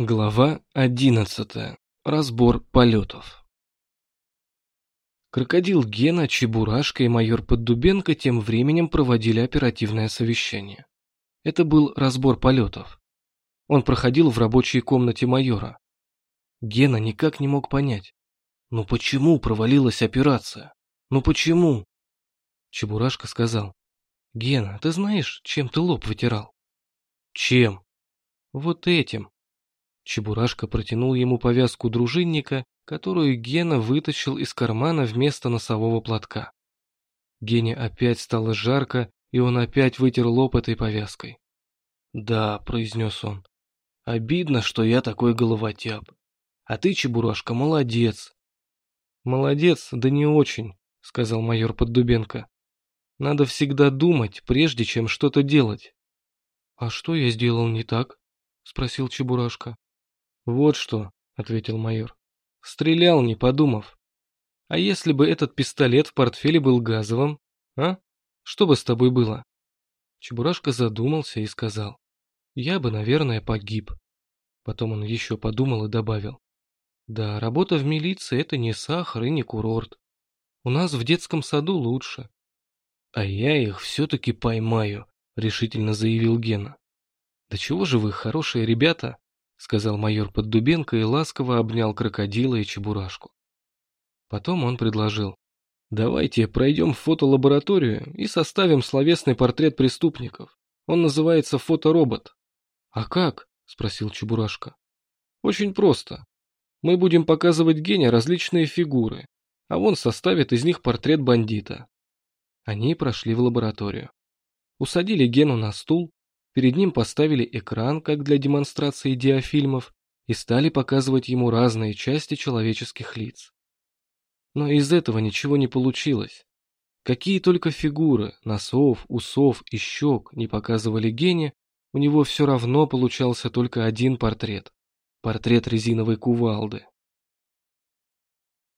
Глава одиннадцатая. Разбор полетов. Крокодил Гена, Чебурашка и майор Поддубенко тем временем проводили оперативное совещание. Это был разбор полетов. Он проходил в рабочей комнате майора. Гена никак не мог понять. Ну почему провалилась операция? Ну почему? Чебурашка сказал. Гена, ты знаешь, чем ты лоб вытирал? Чем? Вот этим. Чебурашка протянул ему повязку дружинника, которую Гена вытащил из кармана вместо носового платка. Гене опять стало жарко, и он опять вытер лоб этой повязкой. «Да», — произнес он, — «обидно, что я такой головотяп. А ты, Чебурашка, молодец». «Молодец, да не очень», — сказал майор Поддубенко. «Надо всегда думать, прежде чем что-то делать». «А что я сделал не так?» — спросил Чебурашка. «Вот что», — ответил майор. «Стрелял, не подумав. А если бы этот пистолет в портфеле был газовым, а? Что бы с тобой было?» Чебурашка задумался и сказал. «Я бы, наверное, погиб». Потом он еще подумал и добавил. «Да, работа в милиции — это не сахар и не курорт. У нас в детском саду лучше». «А я их все-таки поймаю», — решительно заявил Гена. «Да чего же вы, хорошие ребята?» — сказал майор Поддубенко и ласково обнял крокодила и чебурашку. Потом он предложил. «Давайте пройдем в фотолабораторию и составим словесный портрет преступников. Он называется фоторобот». «А как?» — спросил Чебурашка. «Очень просто. Мы будем показывать Гене различные фигуры, а он составит из них портрет бандита». Они прошли в лабораторию. Усадили Гену на стул, Перед ним поставили экран, как для демонстрации диафильмов, и стали показывать ему разные части человеческих лиц. Но из этого ничего не получилось. Какие только фигуры, носов, усов и щек не показывали Гене, у него все равно получался только один портрет. Портрет резиновой кувалды.